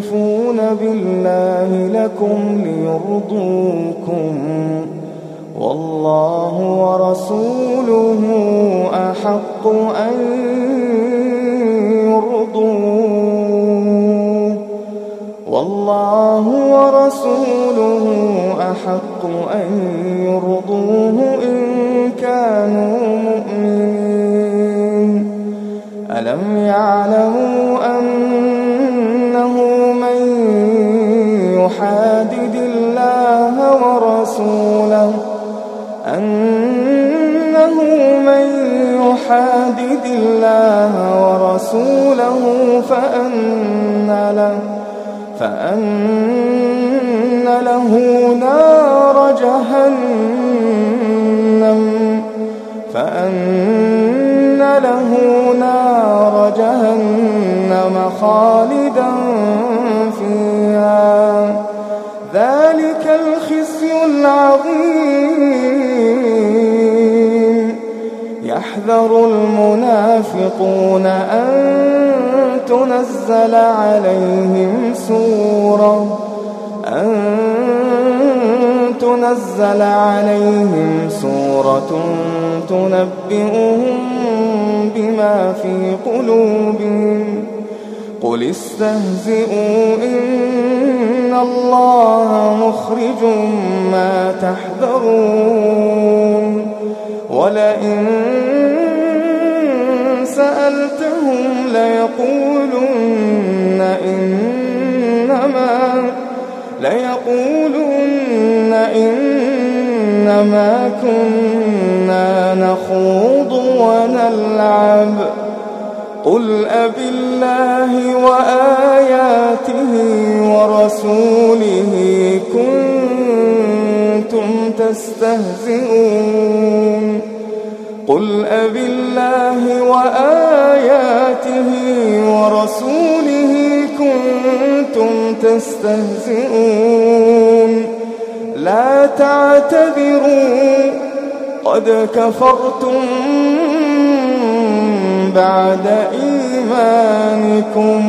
يحلفون بالله لكم ليرضوكم والله ورسوله أحق أن والله ورسوله أحق أن يرضوه إن كانوا مؤمنين ألم يعلموا ورسوله أنه من يحادد الله ورسوله فأن له فأن له نار جهنم. فأن له نار جهنم خالدا العظيم يحذر المنافقون أن تنزل عليهم سورة أن تنزل عليهم سورة تنبئهم بما في قلوبهم. قل استهزئوا إن الله مخرج ما تحذرون. ولئن سألتهم ليقولن إنما ليقولن إنما كنا نخوض ونلعب. قل أب الله وآياته ورسوله كنتم تستهزئون. قل أب الله وآياته ورسوله كنتم تستهزئون. لا تعتذروا قد كفرتم بعد إيمانكم.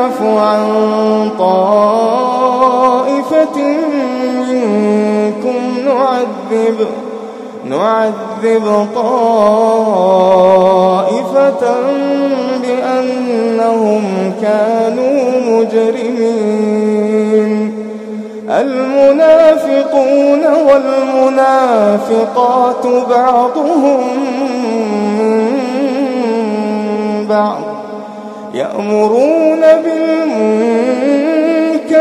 نعف عن طائفة منكم نعذب نعذب طائفة بأنهم كانوا مجرمين. المنافقون والمنافقات بعضهم من بعض. يأمرون بالمنكر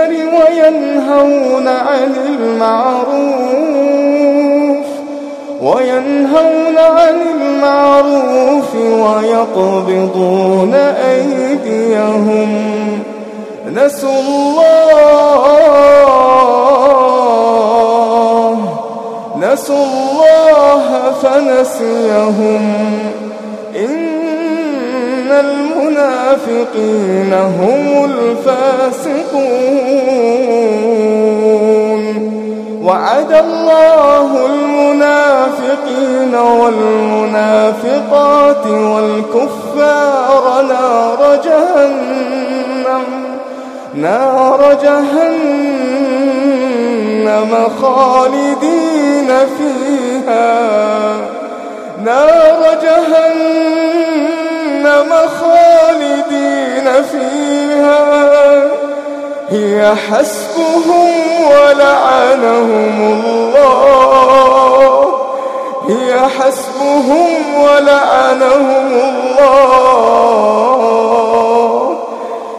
وينهون عن المعروف وينهون عن المعروف ويقبضون أيديهم نسوا الله نسوا الله فنسيهم إن المنافقين هم الفاسقون. وعد الله المنافقين والمنافقات والكفار نار جهنم. نار جهنم خالدين فيها. نار جهنم حسبهم ولعنهم الله. هي حسبهم ولعنهم الله.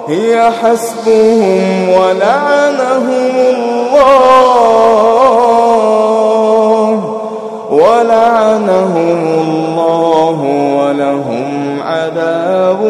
هي حسبهم ولعنهم الله. ولعنهم الله عذاب